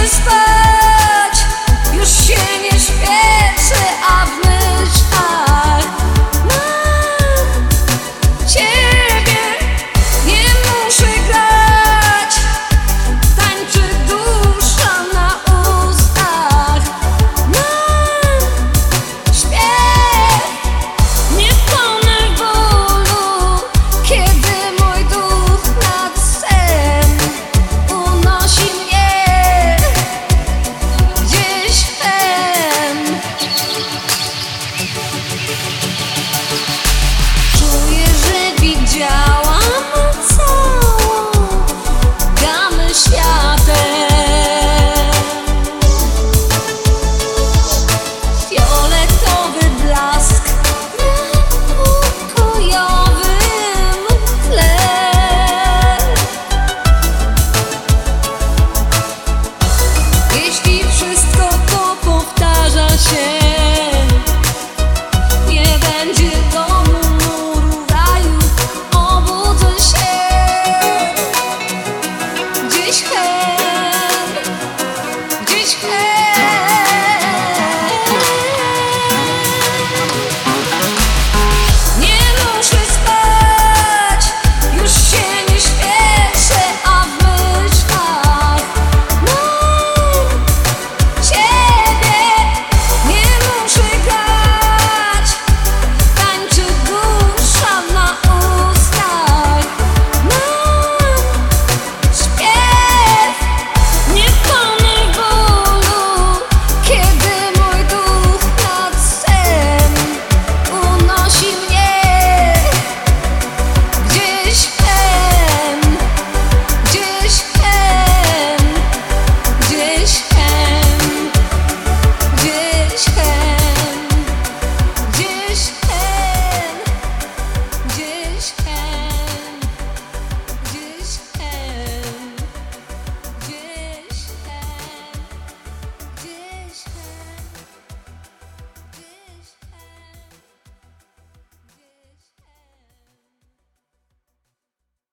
this. Hey!